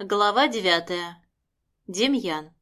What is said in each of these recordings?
Глава девятая. Демьян.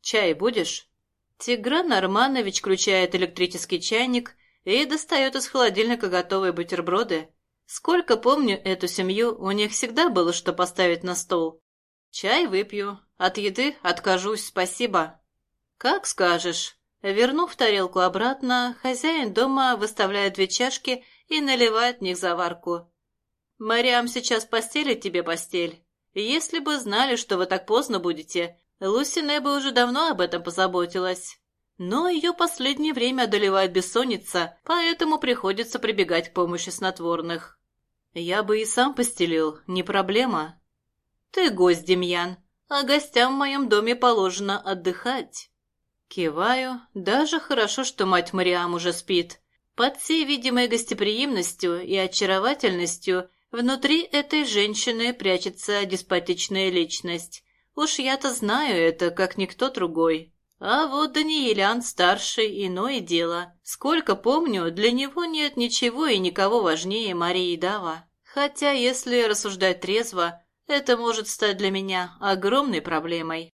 «Чай будешь?» Тигран Арманович включает электрический чайник и достает из холодильника готовые бутерброды. Сколько помню эту семью, у них всегда было что поставить на стол. Чай выпью, от еды откажусь, спасибо. Как скажешь. Вернув тарелку обратно, хозяин дома выставляет две чашки и наливает в них заварку. «Мариам сейчас постелит тебе постель. Если бы знали, что вы так поздно будете, Лусине бы уже давно об этом позаботилась. Но ее последнее время одолевает бессонница, поэтому приходится прибегать к помощи снотворных. Я бы и сам постелил, не проблема. Ты гость, Демьян, а гостям в моем доме положено отдыхать. Киваю, даже хорошо, что мать Мариам уже спит. Под всей видимой гостеприимностью и очаровательностью внутри этой женщины прячется деспотичная личность. Уж я-то знаю это, как никто другой. А вот Даниэлян старший, иное дело. Сколько помню, для него нет ничего и никого важнее Марии Дава. Хотя, если рассуждать трезво, это может стать для меня огромной проблемой.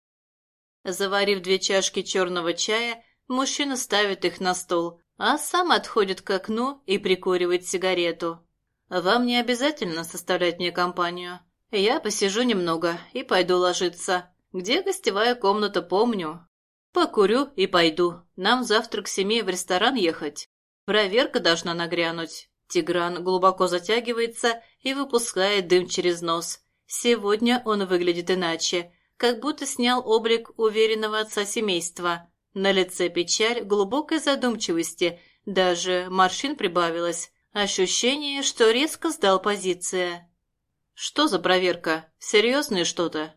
Заварив две чашки черного чая, мужчина ставит их на стол, а сам отходит к окну и прикуривает сигарету. «Вам не обязательно составлять мне компанию. Я посижу немного и пойду ложиться. Где гостевая комната, помню, Покурю и пойду. Нам завтра к семи в ресторан ехать. Проверка должна нагрянуть. Тигран глубоко затягивается и выпускает дым через нос. Сегодня он выглядит иначе, как будто снял облик уверенного отца семейства. На лице печаль глубокой задумчивости, даже морщин прибавилось. Ощущение, что резко сдал позиция. «Что за проверка? Серьезное что-то?»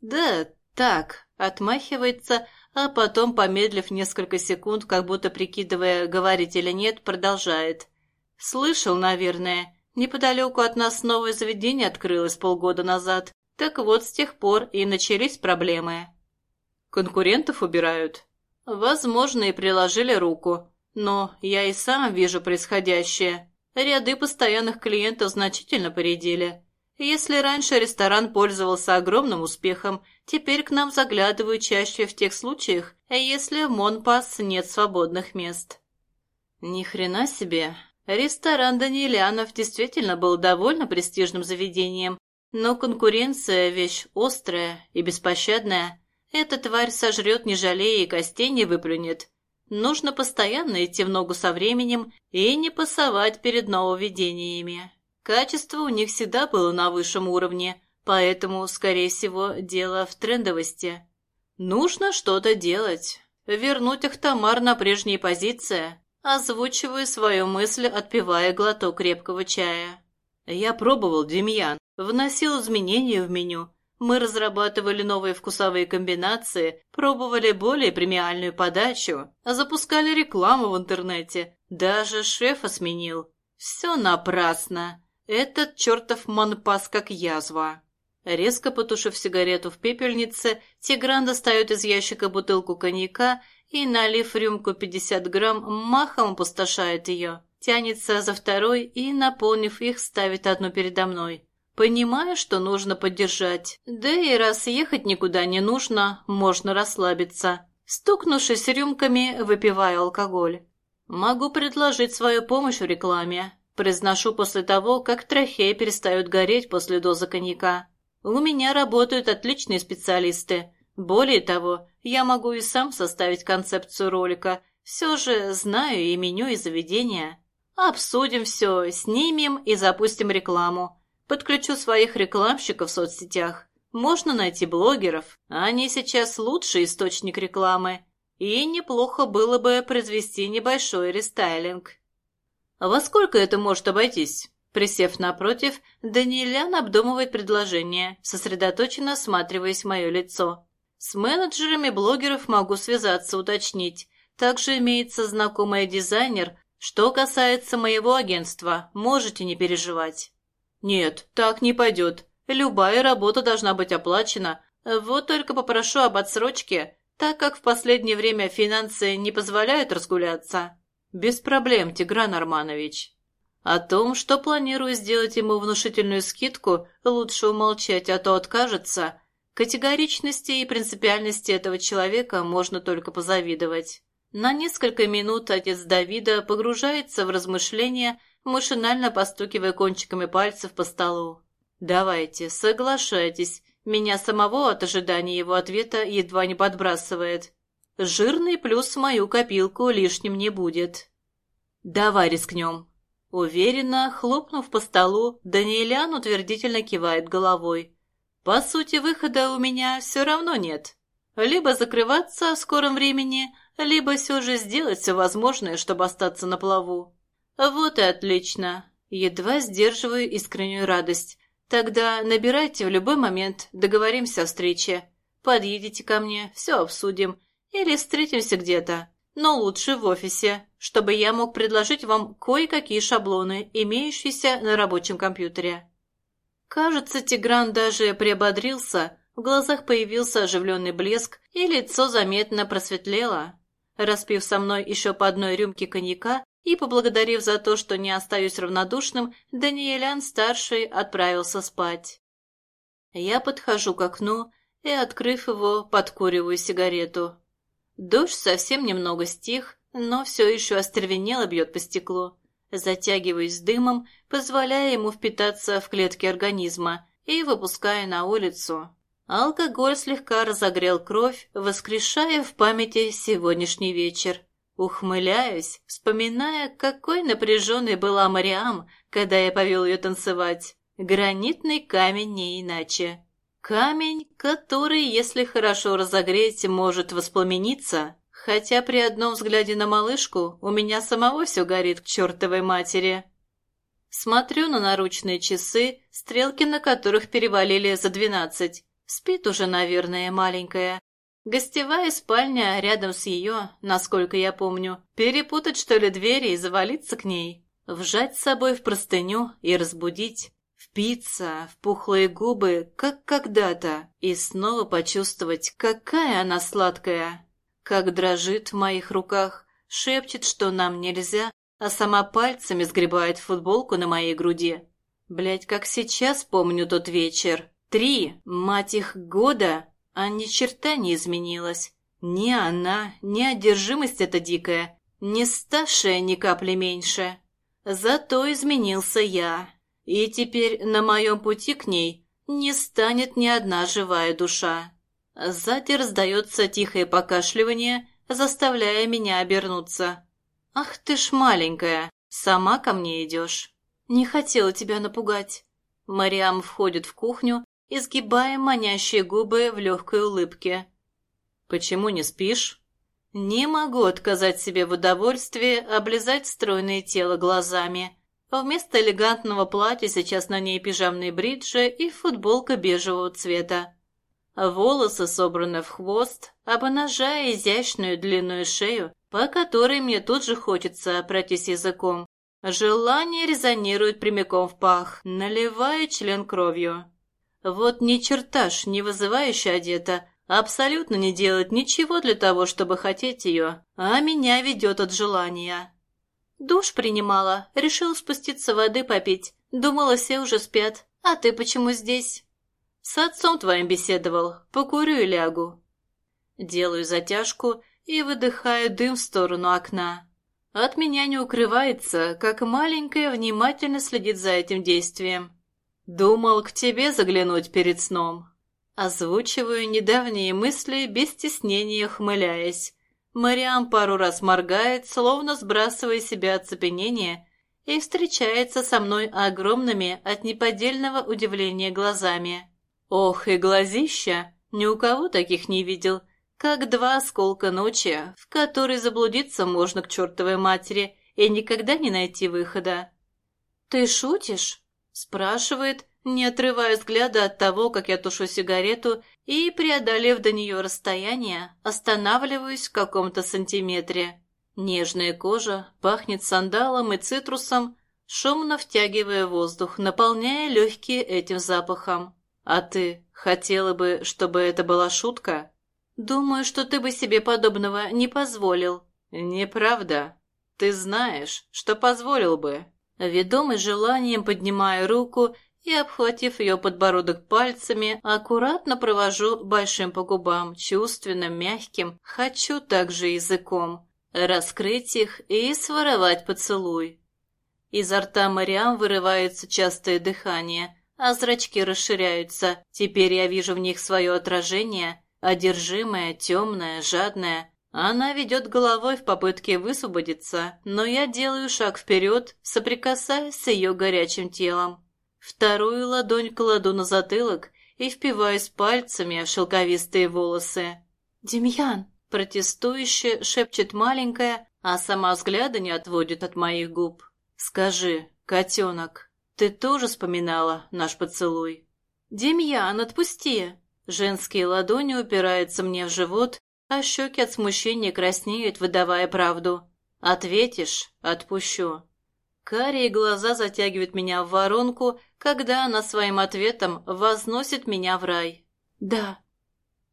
«Да, так», — отмахивается, а потом, помедлив несколько секунд, как будто прикидывая, говорить или нет, продолжает. «Слышал, наверное. Неподалеку от нас новое заведение открылось полгода назад. Так вот, с тех пор и начались проблемы. Конкурентов убирают. Возможно, и приложили руку. Но я и сам вижу происходящее. Ряды постоянных клиентов значительно поредели. Если раньше ресторан пользовался огромным успехом, теперь к нам заглядывают чаще в тех случаях, если в Монпас нет свободных мест. Ни хрена себе. Ресторан Данилянов действительно был довольно престижным заведением, но конкуренция – вещь острая и беспощадная. Эта тварь сожрет, не жалея, и костей не выплюнет. Нужно постоянно идти в ногу со временем и не пасовать перед нововведениями. Качество у них всегда было на высшем уровне, поэтому, скорее всего, дело в трендовости. Нужно что-то делать. Вернуть Ахтамар на прежние позиции, озвучивая свою мысль, отпивая глоток крепкого чая. Я пробовал Демьян, вносил изменения в меню. Мы разрабатывали новые вкусовые комбинации, пробовали более премиальную подачу, запускали рекламу в интернете, даже шефа сменил. Все напрасно. Этот чертов манпас как язва. Резко потушив сигарету в пепельнице, Тигран достает из ящика бутылку коньяка и, налив рюмку 50 грамм, махом опустошает ее. Тянется за второй и, наполнив их, ставит одну передо мной. Понимаю, что нужно поддержать. Да и раз ехать никуда не нужно, можно расслабиться. Стукнувшись рюмками, выпиваю алкоголь. Могу предложить свою помощь в рекламе. Произношу после того, как трахея перестают гореть после дозы коньяка. У меня работают отличные специалисты. Более того, я могу и сам составить концепцию ролика. Все же знаю и меню, и заведение. Обсудим все, снимем и запустим рекламу. Подключу своих рекламщиков в соцсетях. Можно найти блогеров. Они сейчас лучший источник рекламы. И неплохо было бы произвести небольшой рестайлинг. «Во сколько это может обойтись?» Присев напротив, Даниэлян обдумывает предложение, сосредоточенно осматриваясь мое лицо. С менеджерами блогеров могу связаться, уточнить. Также имеется знакомый дизайнер. Что касается моего агентства, можете не переживать. Нет, так не пойдет. Любая работа должна быть оплачена. Вот только попрошу об отсрочке, так как в последнее время финансы не позволяют разгуляться. «Без проблем, Тигран Арманович». О том, что планирую сделать ему внушительную скидку, лучше умолчать, а то откажется. Категоричности и принципиальности этого человека можно только позавидовать. На несколько минут отец Давида погружается в размышления, машинально постукивая кончиками пальцев по столу. «Давайте, соглашайтесь. Меня самого от ожидания его ответа едва не подбрасывает. Жирный плюс мою копилку лишним не будет». «Давай рискнем». Уверенно, хлопнув по столу, Даниэлян утвердительно кивает головой. «По сути, выхода у меня все равно нет. Либо закрываться в скором времени, либо все же сделать все возможное, чтобы остаться на плаву. Вот и отлично. Едва сдерживаю искреннюю радость. Тогда набирайте в любой момент, договоримся о встрече. Подъедете ко мне, все обсудим. Или встретимся где-то. Но лучше в офисе, чтобы я мог предложить вам кое-какие шаблоны, имеющиеся на рабочем компьютере. Кажется, Тигран даже приободрился, в глазах появился оживленный блеск, и лицо заметно просветлело. Распив со мной еще по одной рюмке коньяка и поблагодарив за то, что не остаюсь равнодушным, Даниэлян-старший отправился спать. Я подхожу к окну и, открыв его, подкуриваю сигарету. Дождь совсем немного стих, но все еще остервенело бьет по стеклу. Затягиваюсь дымом, позволяя ему впитаться в клетки организма и выпуская на улицу. Алкоголь слегка разогрел кровь, воскрешая в памяти сегодняшний вечер. Ухмыляюсь, вспоминая, какой напряженной была Мариам, когда я повел ее танцевать. Гранитный камень не иначе. Камень, который, если хорошо разогреть, может воспламениться, хотя при одном взгляде на малышку у меня самого все горит к чертовой матери. Смотрю на наручные часы, стрелки на которых перевалили за двенадцать. Спит уже, наверное, маленькая. Гостевая спальня рядом с ее, насколько я помню. Перепутать, что ли, двери и завалиться к ней. Вжать с собой в простыню и разбудить. Впиться в пухлые губы, как когда-то. И снова почувствовать, какая она сладкая. Как дрожит в моих руках, шепчет, что нам нельзя, а сама пальцами сгребает футболку на моей груди. Блять, как сейчас помню тот вечер. Три, мать их, года, а ни черта не изменилась. Ни она, ни одержимость эта дикая, не ставшая ни капли меньше. Зато изменился я, и теперь на моем пути к ней не станет ни одна живая душа. Сзади раздается тихое покашливание, заставляя меня обернуться. «Ах ты ж маленькая, сама ко мне идешь». «Не хотела тебя напугать». Мариам входит в кухню изгибая манящие губы в легкой улыбке. «Почему не спишь?» «Не могу отказать себе в удовольствии облизать стройное тело глазами. Вместо элегантного платья сейчас на ней пижамные бриджи и футболка бежевого цвета. Волосы собраны в хвост, обнажая изящную длинную шею, по которой мне тут же хочется пройтись языком. Желание резонирует прямиком в пах, наливая член кровью. Вот ни чертаж, не вызывающе одета, абсолютно не делает ничего для того, чтобы хотеть ее, а меня ведет от желания. Душ принимала, решил спуститься воды попить. Думала, все уже спят. А ты почему здесь? С отцом твоим беседовал. Покурю и лягу. Делаю затяжку и выдыхаю дым в сторону окна. От меня не укрывается, как маленькая внимательно следит за этим действием. «Думал к тебе заглянуть перед сном». Озвучиваю недавние мысли, без стеснения хмыляясь. Мариам пару раз моргает, словно сбрасывая себя оцепенение, и встречается со мной огромными от неподдельного удивления глазами. Ох, и глазища! Ни у кого таких не видел. Как два осколка ночи, в которой заблудиться можно к чертовой матери и никогда не найти выхода. «Ты шутишь?» Спрашивает, не отрывая взгляда от того, как я тушу сигарету, и, преодолев до нее расстояние, останавливаюсь в каком-то сантиметре. Нежная кожа пахнет сандалом и цитрусом, шумно втягивая воздух, наполняя легкие этим запахом. А ты хотела бы, чтобы это была шутка? Думаю, что ты бы себе подобного не позволил. Неправда. Ты знаешь, что позволил бы. Ведомый желанием поднимаю руку и, обхватив ее подбородок пальцами, аккуратно провожу большим по губам, чувственным, мягким, хочу также языком, раскрыть их и своровать поцелуй. Изо рта Мариам вырывается частое дыхание, а зрачки расширяются. Теперь я вижу в них свое отражение, одержимое, темное, жадное. Она ведет головой в попытке высвободиться, но я делаю шаг вперед, соприкасаясь с ее горячим телом. Вторую ладонь кладу на затылок и впиваюсь пальцами в шелковистые волосы. «Демьян!» – протестующе шепчет маленькая, а сама взгляда не отводит от моих губ. «Скажи, котенок, ты тоже вспоминала наш поцелуй?» «Демьян, отпусти!» Женские ладони упираются мне в живот, а щеки от смущения краснеют, выдавая правду. «Ответишь – отпущу». Карие глаза затягивают меня в воронку, когда она своим ответом возносит меня в рай. «Да».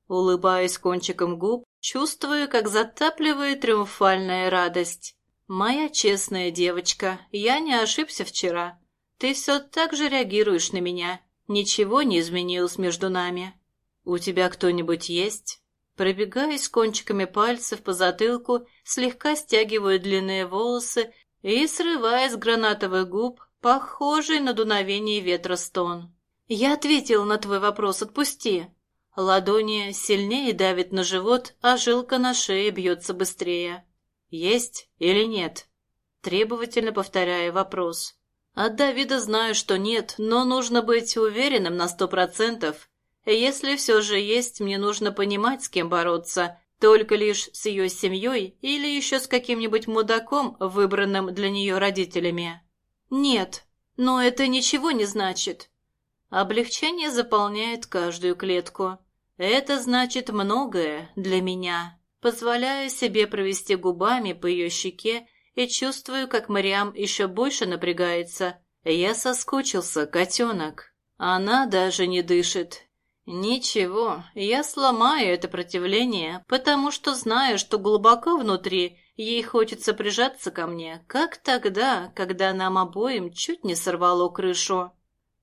Улыбаюсь кончиком губ, чувствую, как затапливает триумфальная радость. «Моя честная девочка, я не ошибся вчера. Ты все так же реагируешь на меня. Ничего не изменилось между нами. У тебя кто-нибудь есть?» Пробегаясь кончиками пальцев по затылку, слегка стягиваю длинные волосы и срывая с гранатовых губ похожий на дуновение ветра стон. «Я ответил на твой вопрос, отпусти!» Ладони сильнее давит на живот, а жилка на шее бьется быстрее. «Есть или нет?» Требовательно повторяя вопрос. От Давида знаю, что нет, но нужно быть уверенным на сто процентов. Если все же есть, мне нужно понимать, с кем бороться, только лишь с ее семьей или еще с каким-нибудь мудаком, выбранным для нее родителями? Нет, но это ничего не значит. Облегчение заполняет каждую клетку. Это значит многое для меня. Позволяю себе провести губами по ее щеке и чувствую, как Мариам еще больше напрягается. Я соскучился, котенок. Она даже не дышит, «Ничего, я сломаю это противление, потому что знаю, что глубоко внутри ей хочется прижаться ко мне, как тогда, когда нам обоим чуть не сорвало крышу.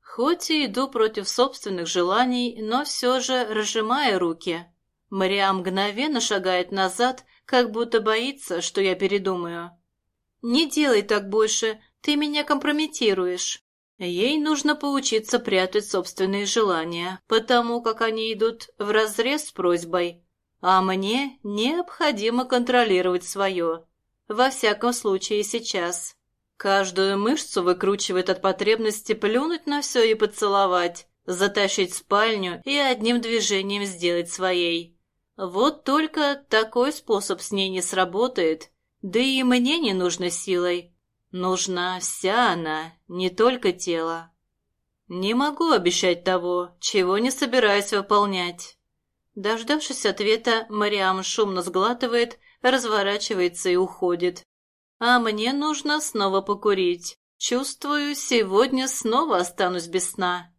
Хоть и иду против собственных желаний, но все же разжимая руки. Мариам мгновенно шагает назад, как будто боится, что я передумаю. «Не делай так больше, ты меня компрометируешь». Ей нужно поучиться прятать собственные желания, потому как они идут вразрез с просьбой, а мне необходимо контролировать свое. Во всяком случае сейчас. Каждую мышцу выкручивает от потребности плюнуть на все и поцеловать, затащить в спальню и одним движением сделать своей. Вот только такой способ с ней не сработает, да и мне не нужно силой. Нужна вся она, не только тело. Не могу обещать того, чего не собираюсь выполнять. Дождавшись ответа, Мариам шумно сглатывает, разворачивается и уходит. А мне нужно снова покурить. Чувствую, сегодня снова останусь без сна.